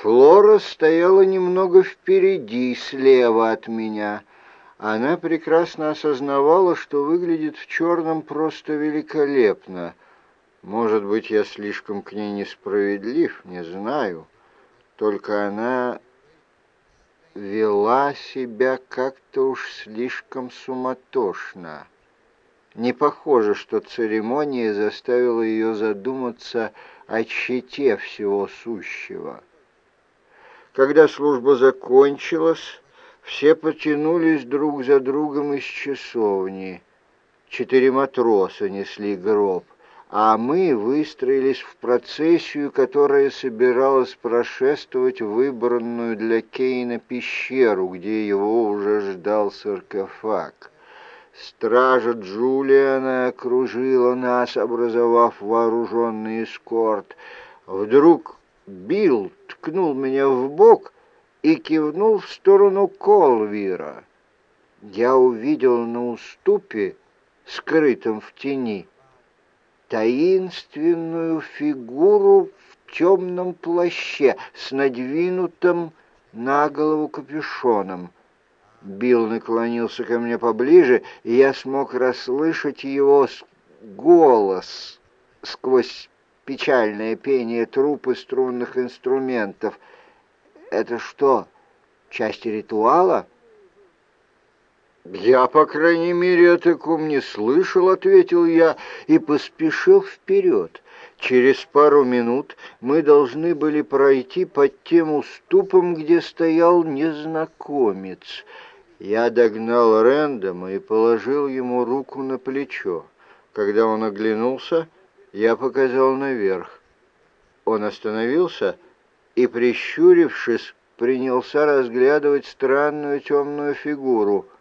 Флора стояла немного впереди, слева от меня. Она прекрасно осознавала, что выглядит в черном просто великолепно. Может быть, я слишком к ней несправедлив, не знаю. Только она вела себя как-то уж слишком суматошно. Не похоже, что церемония заставила ее задуматься о щите всего сущего. Когда служба закончилась, все потянулись друг за другом из часовни. Четыре матроса несли гроб — а мы выстроились в процессию, которая собиралась прошествовать выбранную для Кейна пещеру, где его уже ждал саркофаг. Стража Джулиана окружила нас, образовав вооруженный эскорт. Вдруг Билл ткнул меня в бок и кивнул в сторону Колвира. Я увидел на уступе, скрытом в тени, таинственную фигуру в темном плаще с надвинутым на голову капюшоном. Билл наклонился ко мне поближе, и я смог расслышать его голос сквозь печальное пение труп струнных инструментов. «Это что, часть ритуала?» «Я, по крайней мере, о таком не слышал», — ответил я и поспешил вперед. Через пару минут мы должны были пройти под тем уступом, где стоял незнакомец. Я догнал Рэндома и положил ему руку на плечо. Когда он оглянулся, я показал наверх. Он остановился и, прищурившись, принялся разглядывать странную темную фигуру —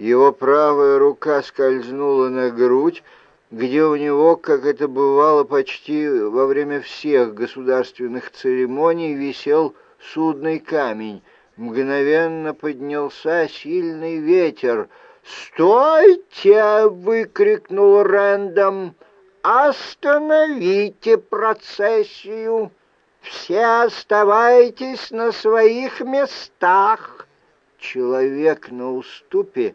его правая рука скользнула на грудь, где у него, как это бывало почти во время всех государственных церемоний, висел судный камень. Мгновенно поднялся сильный ветер. «Стойте!» — выкрикнул Рэндом. «Остановите процессию! Все оставайтесь на своих местах!» Человек на уступе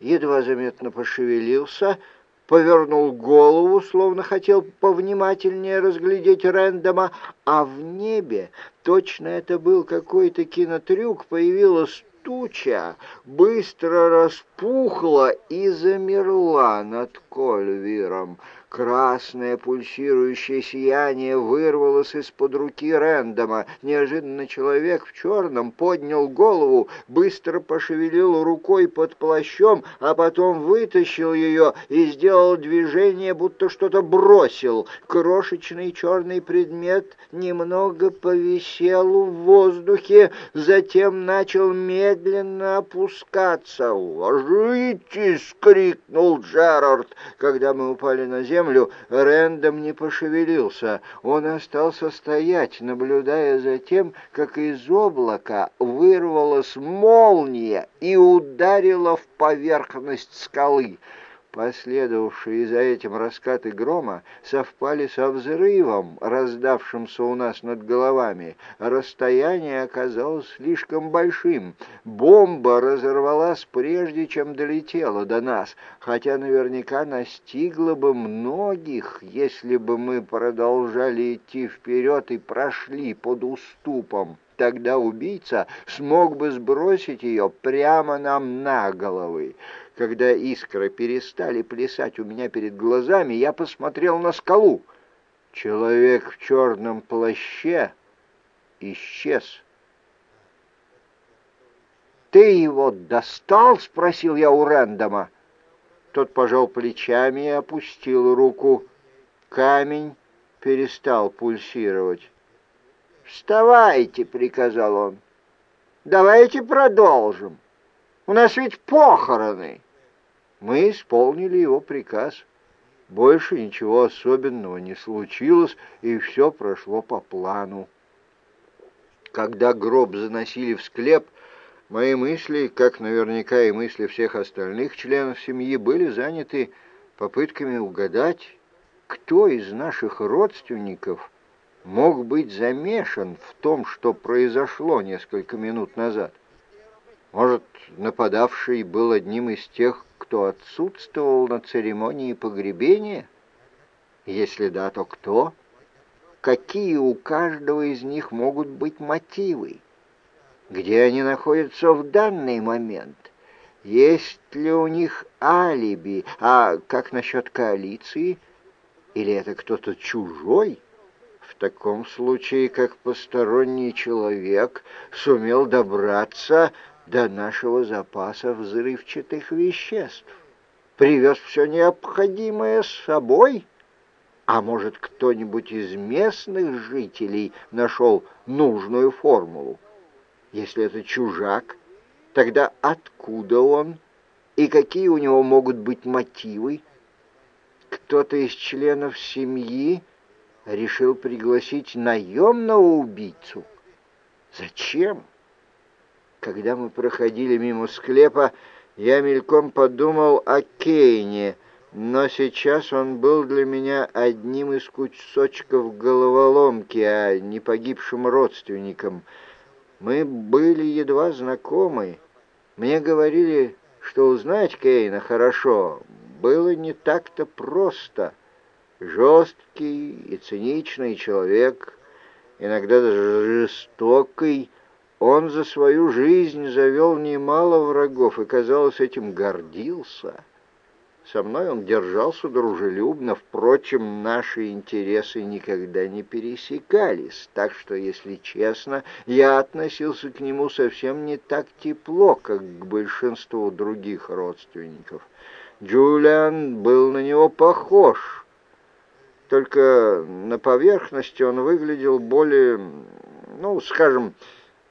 едва заметно пошевелился, повернул голову, словно хотел повнимательнее разглядеть Рэндома, а в небе, точно это был какой-то кинотрюк, появилась туча, быстро распухла и замерла над Кольвиром. Красное пульсирующее сияние вырвалось из-под руки Рэндома. Неожиданно человек в черном поднял голову, быстро пошевелил рукой под плащом, а потом вытащил ее и сделал движение, будто что-то бросил. Крошечный черный предмет немного повисел в воздухе, затем начал медленно опускаться. «Ложитесь!» — крикнул Джерард, когда мы упали на землю землю, Рэндом не пошевелился. Он остался стоять, наблюдая за тем, как из облака вырвалась молния и ударила в поверхность скалы. Последовавшие за этим раскаты грома совпали со взрывом, раздавшимся у нас над головами. Расстояние оказалось слишком большим. Бомба разорвалась прежде, чем долетела до нас, хотя наверняка настигла бы многих, если бы мы продолжали идти вперед и прошли под уступом. Тогда убийца смог бы сбросить ее прямо нам на головы. Когда искры перестали плясать у меня перед глазами, я посмотрел на скалу. Человек в черном плаще исчез. «Ты его достал?» — спросил я у Рэндома. Тот пожал плечами и опустил руку. Камень перестал пульсировать. «Вставайте!» — приказал он. «Давайте продолжим. У нас ведь похороны!» Мы исполнили его приказ. Больше ничего особенного не случилось, и все прошло по плану. Когда гроб заносили в склеп, мои мысли, как наверняка и мысли всех остальных членов семьи, были заняты попытками угадать, кто из наших родственников мог быть замешан в том, что произошло несколько минут назад? Может, нападавший был одним из тех, кто отсутствовал на церемонии погребения? Если да, то кто? Какие у каждого из них могут быть мотивы? Где они находятся в данный момент? Есть ли у них алиби? А как насчет коалиции? Или это кто-то чужой? В таком случае, как посторонний человек сумел добраться до нашего запаса взрывчатых веществ. Привез все необходимое с собой. А может, кто-нибудь из местных жителей нашел нужную формулу? Если это чужак, тогда откуда он и какие у него могут быть мотивы? Кто-то из членов семьи решил пригласить наемного убийцу. Зачем? Когда мы проходили мимо склепа, я мельком подумал о Кейне, но сейчас он был для меня одним из кусочков головоломки, а не погибшим родственником. Мы были едва знакомы. Мне говорили, что узнать Кейна хорошо было не так-то просто. Жесткий и циничный человек, иногда даже жестокий, он за свою жизнь завел немало врагов и, казалось, этим гордился. Со мной он держался дружелюбно, впрочем, наши интересы никогда не пересекались, так что, если честно, я относился к нему совсем не так тепло, как к большинству других родственников. Джулиан был на него похож, только на поверхности он выглядел более, ну, скажем,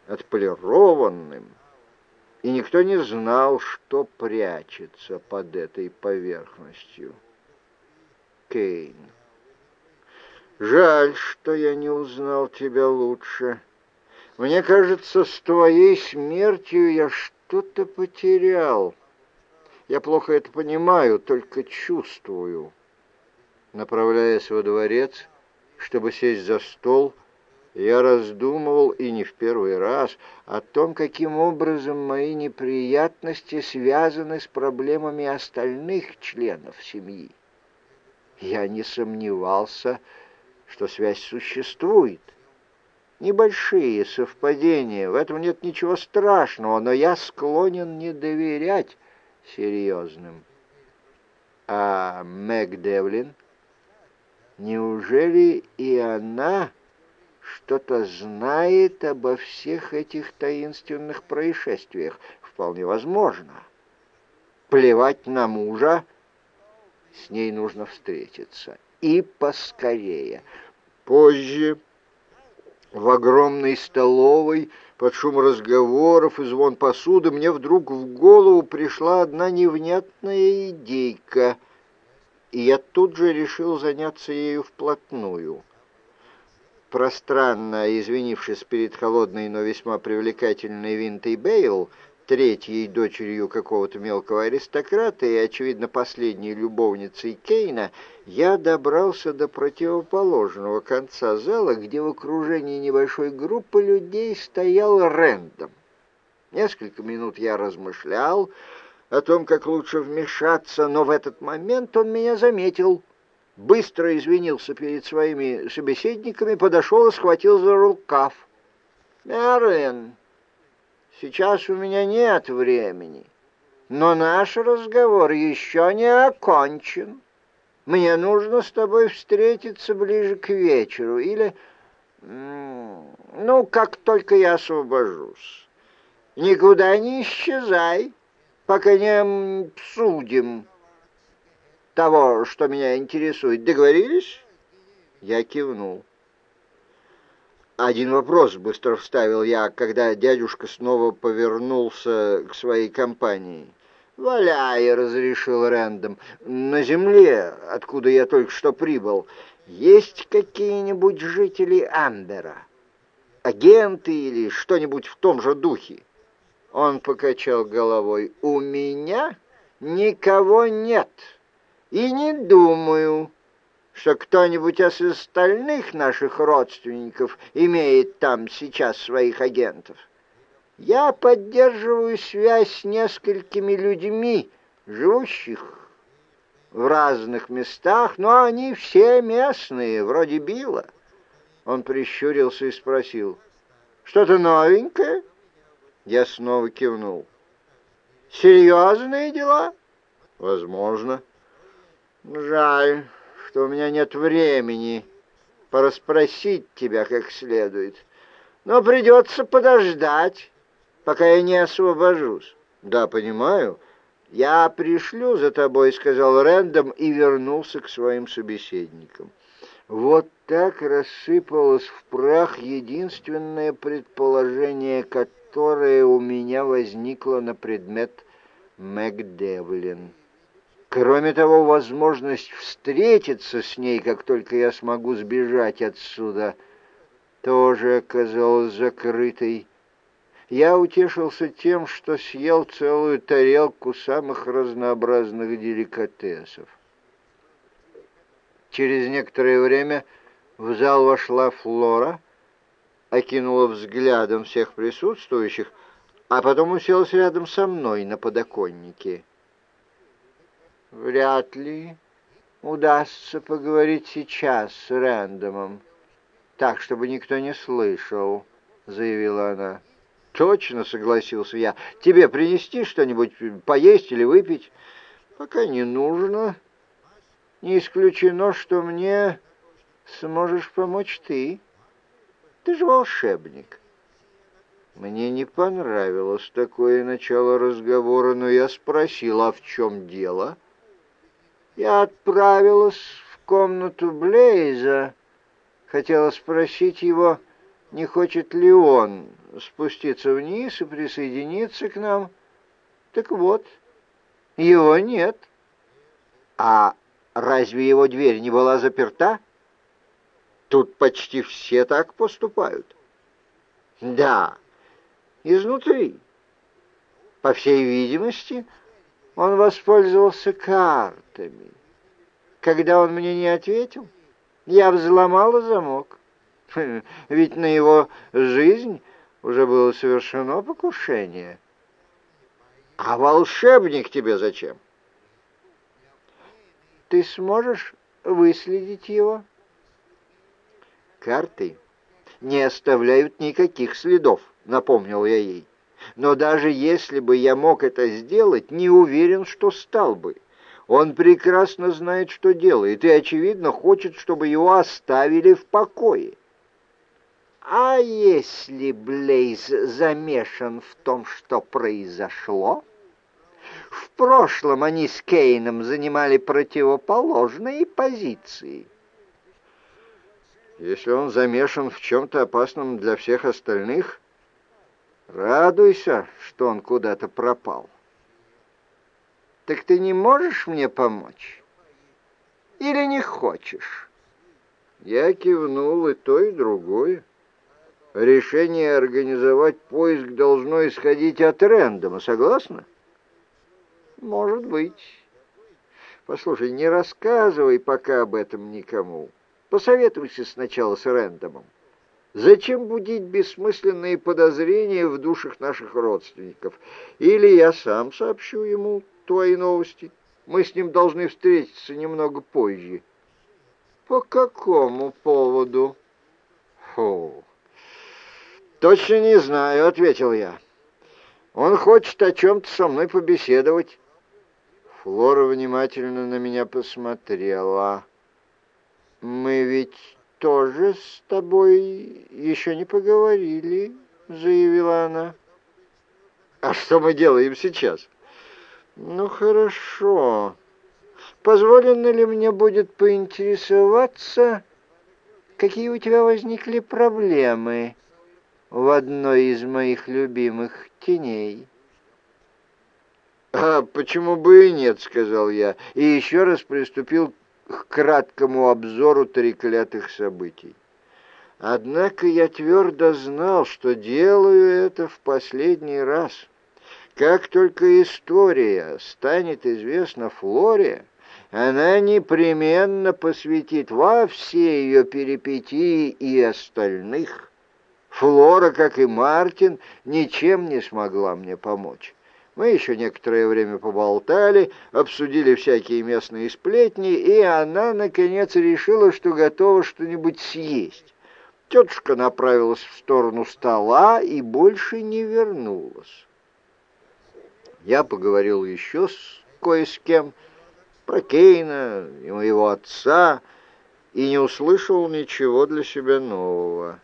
отполированным, и никто не знал, что прячется под этой поверхностью. Кейн. Жаль, что я не узнал тебя лучше. Мне кажется, с твоей смертью я что-то потерял. Я плохо это понимаю, только чувствую. Направляясь во дворец, чтобы сесть за стол, я раздумывал, и не в первый раз, о том, каким образом мои неприятности связаны с проблемами остальных членов семьи. Я не сомневался, что связь существует. Небольшие совпадения, в этом нет ничего страшного, но я склонен не доверять серьезным. А Мэг Девлин, неужели и она что-то знает обо всех этих таинственных происшествиях. Вполне возможно. Плевать на мужа, с ней нужно встретиться. И поскорее. Позже, в огромной столовой, под шум разговоров и звон посуды, мне вдруг в голову пришла одна невнятная идейка, и я тут же решил заняться ею вплотную — пространно извинившись перед холодной, но весьма привлекательной Винтой Бейл, третьей дочерью какого-то мелкого аристократа и, очевидно, последней любовницей Кейна, я добрался до противоположного конца зала, где в окружении небольшой группы людей стоял Рэндом. Несколько минут я размышлял о том, как лучше вмешаться, но в этот момент он меня заметил — быстро извинился перед своими собеседниками, подошел и схватил за рукав. «Мерлин, сейчас у меня нет времени, но наш разговор еще не окончен. Мне нужно с тобой встретиться ближе к вечеру или, ну, как только я освобожусь. Никуда не исчезай, пока не обсудим» того, что меня интересует. Договорились?» Я кивнул. «Один вопрос», — быстро вставил я, когда дядюшка снова повернулся к своей компании. «Валяй», — разрешил Рэндом. «На земле, откуда я только что прибыл, есть какие-нибудь жители Андера? Агенты или что-нибудь в том же духе?» Он покачал головой. «У меня никого нет». И не думаю. что кто-нибудь из остальных наших родственников имеет там сейчас своих агентов. Я поддерживаю связь с несколькими людьми, живущих в разных местах, но они все местные, вроде Билла. Он прищурился и спросил, «Что-то новенькое?» Я снова кивнул. «Серьезные дела?» «Возможно». «Жаль, что у меня нет времени порасспросить тебя как следует, но придется подождать» пока я не освобожусь. Да, понимаю. Я пришлю за тобой, сказал Рэндом и вернулся к своим собеседникам. Вот так рассыпалось в прах единственное предположение, которое у меня возникло на предмет Макдевлин. Кроме того, возможность встретиться с ней, как только я смогу сбежать отсюда, тоже оказалась закрытой я утешился тем, что съел целую тарелку самых разнообразных деликатесов. Через некоторое время в зал вошла Флора, окинула взглядом всех присутствующих, а потом уселась рядом со мной на подоконнике. «Вряд ли удастся поговорить сейчас с Рэндомом, так, чтобы никто не слышал», — заявила она. «Точно», — согласился я. «Тебе принести что-нибудь поесть или выпить?» «Пока не нужно. Не исключено, что мне сможешь помочь ты. Ты же волшебник». Мне не понравилось такое начало разговора, но я спросил, а в чем дело? Я отправилась в комнату Блейза. Хотела спросить его, не хочет ли он спуститься вниз и присоединиться к нам. Так вот, его нет. А разве его дверь не была заперта? Тут почти все так поступают. Да, изнутри. По всей видимости, он воспользовался картами. Когда он мне не ответил, я взломала замок. Ведь на его жизнь уже было совершено покушение. А волшебник тебе зачем? Ты сможешь выследить его? Карты не оставляют никаких следов, напомнил я ей. Но даже если бы я мог это сделать, не уверен, что стал бы. Он прекрасно знает, что делает, и, очевидно, хочет, чтобы его оставили в покое. А если Блейз замешан в том, что произошло? В прошлом они с Кейном занимали противоположные позиции. Если он замешан в чем-то опасном для всех остальных, радуйся, что он куда-то пропал. Так ты не можешь мне помочь? Или не хочешь? Я кивнул и то, и другое. Решение организовать поиск должно исходить от Рэндома, согласна? Может быть. Послушай, не рассказывай пока об этом никому. Посоветуйся сначала с Рэндомом. Зачем будить бессмысленные подозрения в душах наших родственников? Или я сам сообщу ему твои новости. Мы с ним должны встретиться немного позже. По какому поводу? Фу. «Точно не знаю», — ответил я. «Он хочет о чем-то со мной побеседовать». Флора внимательно на меня посмотрела. «Мы ведь тоже с тобой еще не поговорили», — заявила она. «А что мы делаем сейчас?» «Ну, хорошо. Позволено ли мне будет поинтересоваться, какие у тебя возникли проблемы?» в одной из моих любимых теней. «А почему бы и нет?» — сказал я, и еще раз приступил к краткому обзору треклятых событий. Однако я твердо знал, что делаю это в последний раз. Как только история станет известна Флоре, она непременно посвятит во все ее перипетии и остальных. Флора, как и Мартин, ничем не смогла мне помочь. Мы еще некоторое время поболтали, обсудили всякие местные сплетни, и она, наконец, решила, что готова что-нибудь съесть. Тетушка направилась в сторону стола и больше не вернулась. Я поговорил еще с кое с кем, про Кейна и моего отца, и не услышал ничего для себя нового.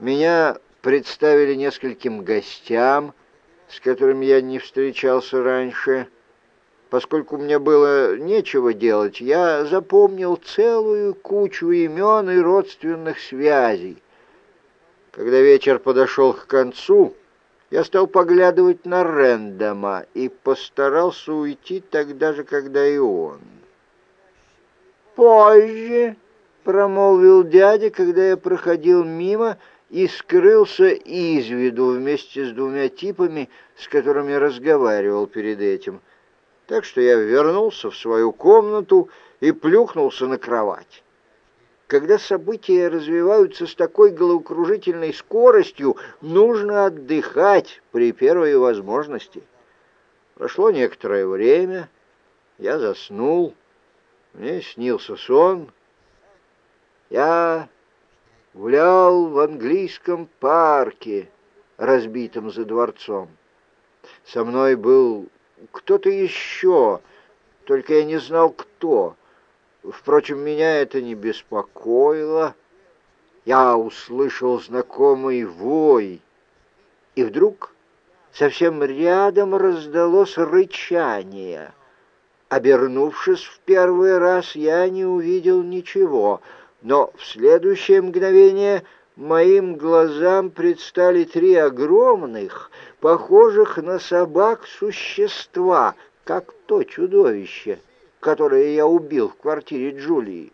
Меня представили нескольким гостям, с которыми я не встречался раньше. Поскольку мне было нечего делать, я запомнил целую кучу имен и родственных связей. Когда вечер подошел к концу, я стал поглядывать на Рэндома и постарался уйти тогда же, когда и он. «Позже», — промолвил дядя, когда я проходил мимо и скрылся из виду вместе с двумя типами, с которыми разговаривал перед этим. Так что я вернулся в свою комнату и плюхнулся на кровать. Когда события развиваются с такой головокружительной скоростью, нужно отдыхать при первой возможности. Прошло некоторое время, я заснул, мне снился сон. Я гулял в английском парке, разбитом за дворцом. Со мной был кто-то еще, только я не знал, кто — Впрочем, меня это не беспокоило. Я услышал знакомый вой, и вдруг совсем рядом раздалось рычание. Обернувшись в первый раз, я не увидел ничего, но в следующее мгновение моим глазам предстали три огромных, похожих на собак существа, как то чудовище — которое я убил в квартире Джулии,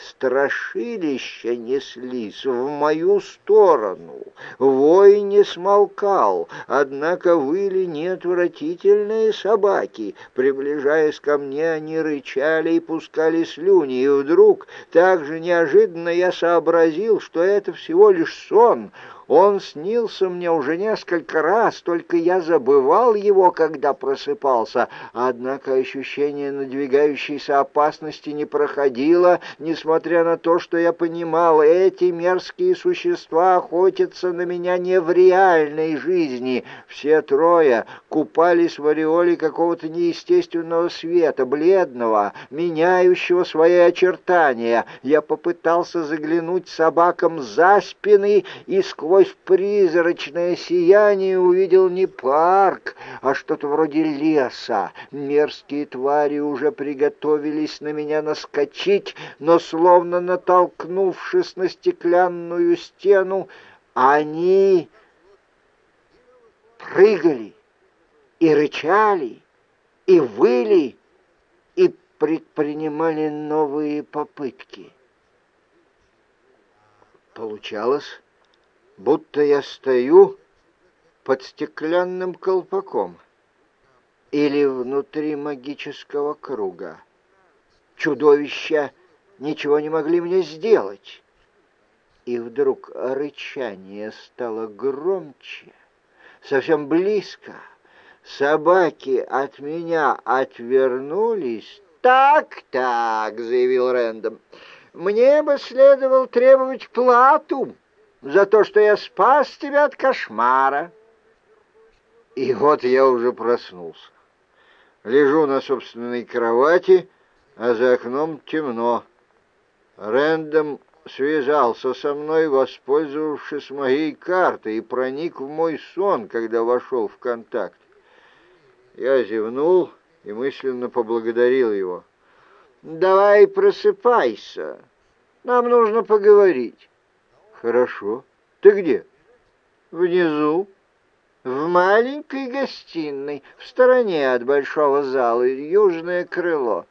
страшилища неслись в мою сторону. Вой не смолкал, однако выли неотвратительные собаки. Приближаясь ко мне, они рычали и пускали слюни, и вдруг, так же неожиданно, я сообразил, что это всего лишь сон — он снился мне уже несколько раз, только я забывал его, когда просыпался. Однако ощущение надвигающейся опасности не проходило, несмотря на то, что я понимал, эти мерзкие существа охотятся на меня не в реальной жизни. Все трое купались в ореоле какого-то неестественного света, бледного, меняющего свои очертания. Я попытался заглянуть собакам за спины и сквозь сквозь призрачное сияние увидел не парк, а что-то вроде леса. Мерзкие твари уже приготовились на меня наскочить, но, словно натолкнувшись на стеклянную стену, они прыгали и рычали, и выли, и предпринимали новые попытки. Получалось будто я стою под стеклянным колпаком или внутри магического круга. Чудовища ничего не могли мне сделать. И вдруг рычание стало громче, совсем близко. Собаки от меня отвернулись. «Так, так», — заявил Рэндом, — «мне бы следовало требовать плату» за то, что я спас тебя от кошмара. И вот я уже проснулся. Лежу на собственной кровати, а за окном темно. Рэндом связался со мной, воспользовавшись моей картой, и проник в мой сон, когда вошел в контакт. Я зевнул и мысленно поблагодарил его. «Давай просыпайся, нам нужно поговорить». «Хорошо. Ты где?» «Внизу, в маленькой гостиной, в стороне от большого зала, южное крыло.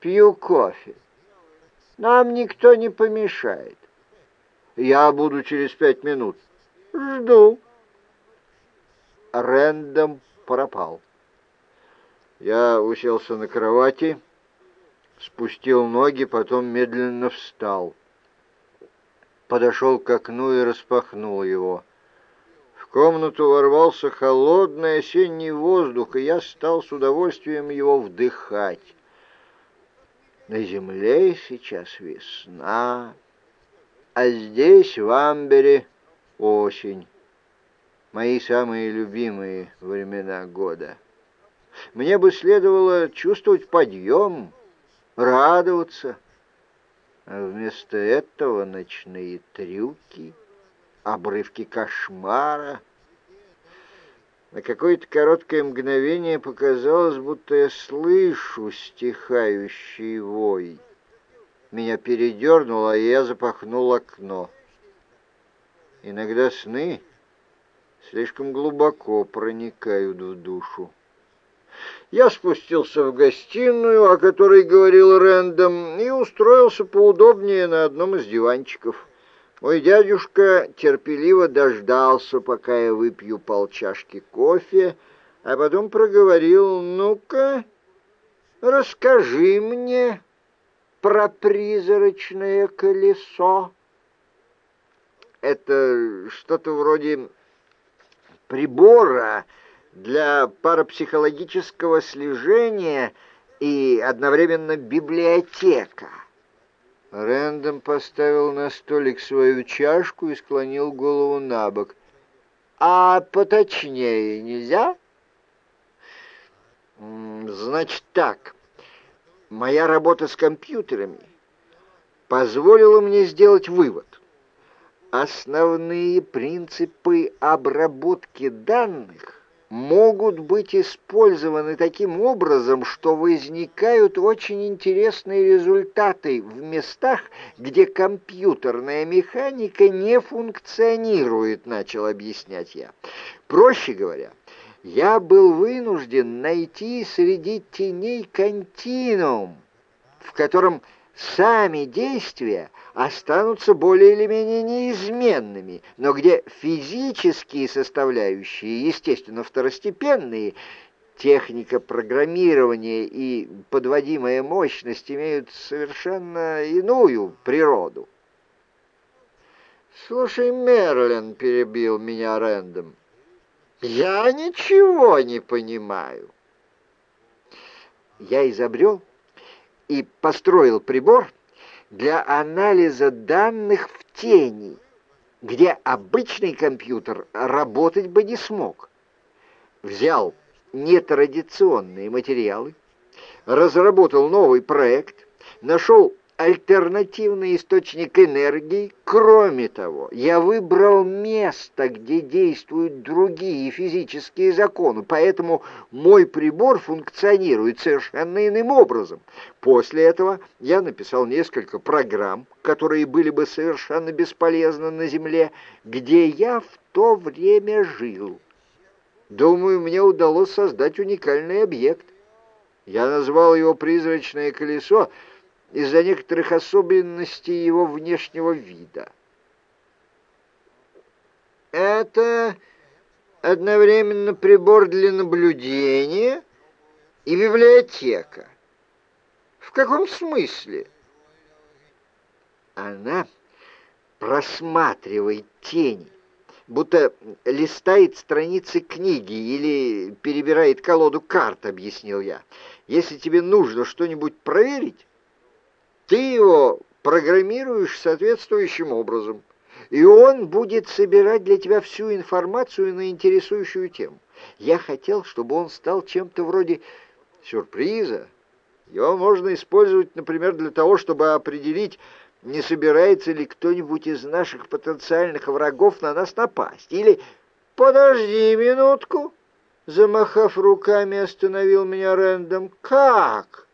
Пью кофе. Нам никто не помешает». «Я буду через пять минут». «Жду». Рэндом пропал. Я уселся на кровати спустил ноги, потом медленно встал. Подошел к окну и распахнул его. В комнату ворвался холодный осенний воздух, и я стал с удовольствием его вдыхать. На земле сейчас весна, а здесь, в Амбере, осень. Мои самые любимые времена года. Мне бы следовало чувствовать подъем, радоваться. А вместо этого ночные трюки, обрывки кошмара. На какое-то короткое мгновение показалось, будто я слышу стихающий вой. Меня передернуло, и я запахнул окно. Иногда сны слишком глубоко проникают в душу. Я спустился в гостиную, о которой говорил Рэндом, и устроился поудобнее на одном из диванчиков. Мой дядюшка терпеливо дождался, пока я выпью полчашки кофе, а потом проговорил, «Ну-ка, расскажи мне про призрачное колесо». Это что-то вроде прибора, для парапсихологического слежения и одновременно библиотека. Рэндом поставил на столик свою чашку и склонил голову на бок. «А поточнее нельзя?» «Значит так, моя работа с компьютерами позволила мне сделать вывод. Основные принципы обработки данных могут быть использованы таким образом, что возникают очень интересные результаты в местах, где компьютерная механика не функционирует, начал объяснять я. Проще говоря, я был вынужден найти среди теней континуум, в котором сами действия останутся более или менее неизменными, но где физические составляющие, естественно, второстепенные, техника программирования и подводимая мощность имеют совершенно иную природу. «Слушай, Мерлин», — перебил меня Рэндом, — «я ничего не понимаю». Я изобрел и построил прибор для анализа данных в тени, где обычный компьютер работать бы не смог. Взял нетрадиционные материалы, разработал новый проект, нашел альтернативный источник энергии. Кроме того, я выбрал место, где действуют другие физические законы, поэтому мой прибор функционирует совершенно иным образом. После этого я написал несколько программ, которые были бы совершенно бесполезны на Земле, где я в то время жил. Думаю, мне удалось создать уникальный объект. Я назвал его «Призрачное колесо», из-за некоторых особенностей его внешнего вида. Это одновременно прибор для наблюдения и библиотека. В каком смысле? Она просматривает тени, будто листает страницы книги или перебирает колоду карт, объяснил я. Если тебе нужно что-нибудь проверить, ты его программируешь соответствующим образом, и он будет собирать для тебя всю информацию на интересующую тему. Я хотел, чтобы он стал чем-то вроде сюрприза. Его можно использовать, например, для того, чтобы определить, не собирается ли кто-нибудь из наших потенциальных врагов на нас напасть. Или «Подожди минутку!» Замахав руками, остановил меня Рэндом. «Как?»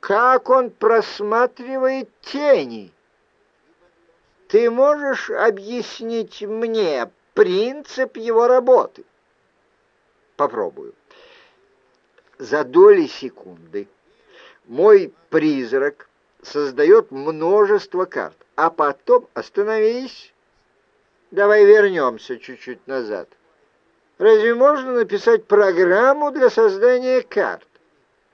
Как он просматривает тени. Ты можешь объяснить мне принцип его работы? Попробую. За доли секунды мой призрак создает множество карт, а потом остановись. Давай вернемся чуть-чуть назад. Разве можно написать программу для создания карт?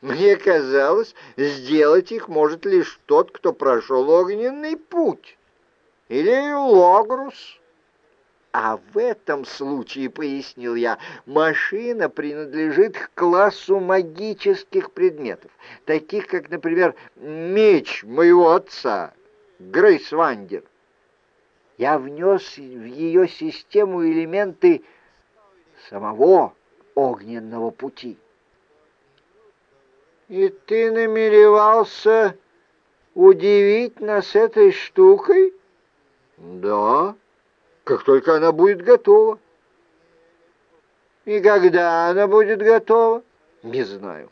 Мне казалось, сделать их может лишь тот, кто прошел огненный путь. Или логрус. А в этом случае, пояснил я, машина принадлежит к классу магических предметов, таких как, например, меч моего отца, Грейс Вандер. Я внес в ее систему элементы самого огненного пути. И ты намеревался удивить нас этой штукой? Да как только она будет готова. И когда она будет готова? Не знаю.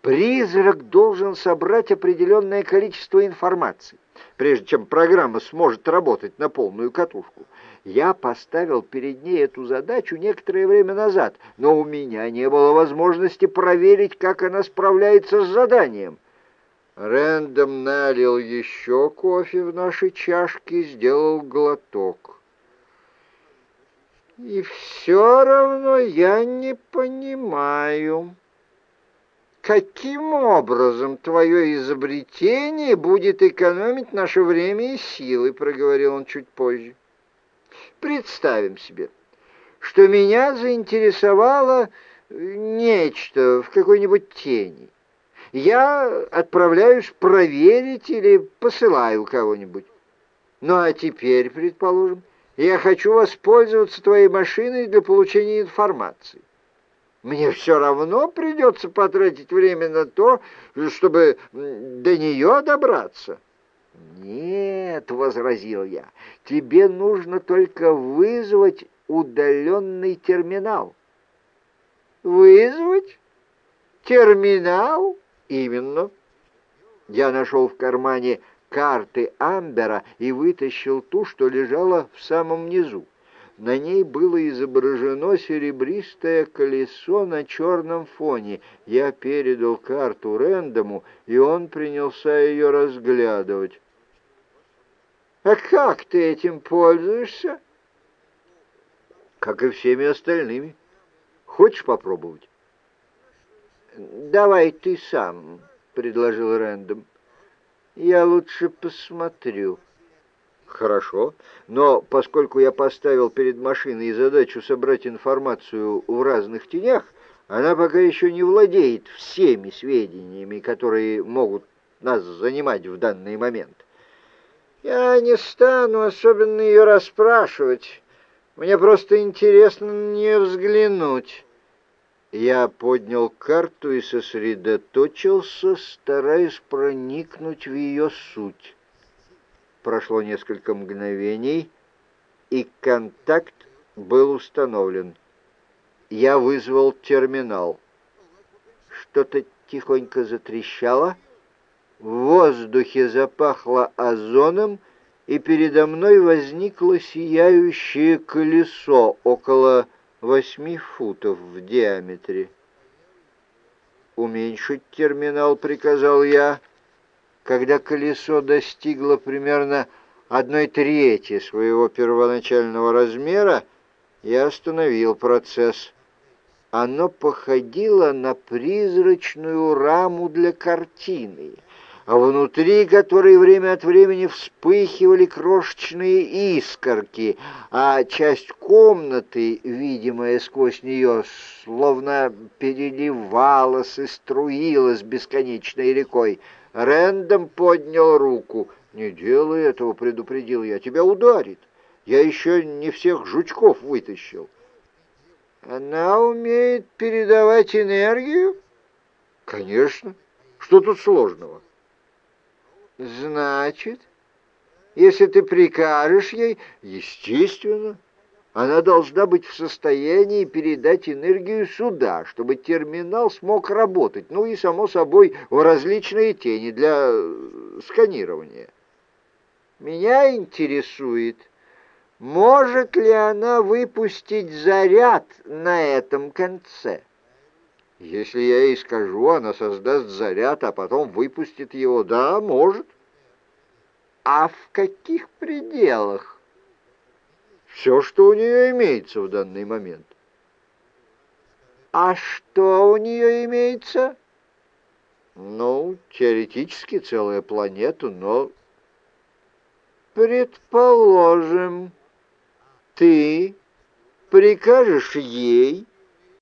Призрак должен собрать определенное количество информации, прежде чем программа сможет работать на полную катушку. Я поставил перед ней эту задачу некоторое время назад, но у меня не было возможности проверить, как она справляется с заданием. Рэндом налил еще кофе в наши чашки, сделал глоток. И все равно я не понимаю, каким образом твое изобретение будет экономить наше время и силы, проговорил он чуть позже. Представим себе, что меня заинтересовало нечто в какой-нибудь тени. Я отправляюсь проверить или посылаю кого-нибудь. Ну а теперь, предположим, я хочу воспользоваться твоей машиной для получения информации. Мне все равно придется потратить время на то, чтобы до нее добраться. «Нет», — возразил я, — «тебе нужно только вызвать удаленный терминал». «Вызвать? Терминал?» «Именно». Я нашел в кармане карты Амбера и вытащил ту, что лежала в самом низу. На ней было изображено серебристое колесо на черном фоне. Я передал карту Рэндому, и он принялся ее разглядывать. «А как ты этим пользуешься?» «Как и всеми остальными. Хочешь попробовать?» «Давай ты сам», — предложил Рэндом. Я лучше посмотрю. Хорошо, но поскольку я поставил перед машиной задачу собрать информацию в разных тенях, она пока еще не владеет всеми сведениями, которые могут нас занимать в данный момент. Я не стану особенно ее расспрашивать. Мне просто интересно на нее взглянуть. Я поднял карту и сосредоточился, стараясь проникнуть в ее суть. Прошло несколько мгновений, и контакт был установлен. Я вызвал терминал. Что-то тихонько затрещало, в воздухе запахло озоном, и передо мной возникло сияющее колесо около восьми футов в диаметре. «Уменьшить терминал», — приказал я, когда колесо достигло примерно одной трети своего первоначального размера, я остановил процесс. Оно походило на призрачную раму для картины — внутри которой время от времени вспыхивали крошечные искорки, а часть комнаты, видимая сквозь нее, словно переливалась и струилась бесконечной рекой. Рэндом поднял руку. «Не делай этого», — предупредил я, — «тебя ударит. Я еще не всех жучков вытащил». «Она умеет передавать энергию?» «Конечно. Что тут сложного?» Значит, если ты прикажешь ей, естественно, она должна быть в состоянии передать энергию сюда, чтобы терминал смог работать, ну и, само собой, в различные тени для э, сканирования. Меня интересует, может ли она выпустить заряд на этом конце. Если я ей скажу, она создаст заряд, а потом выпустит его. Да, может. А в каких пределах? Все, что у нее имеется в данный момент. А что у нее имеется? Ну, теоретически целая планету, но... Предположим, ты прикажешь ей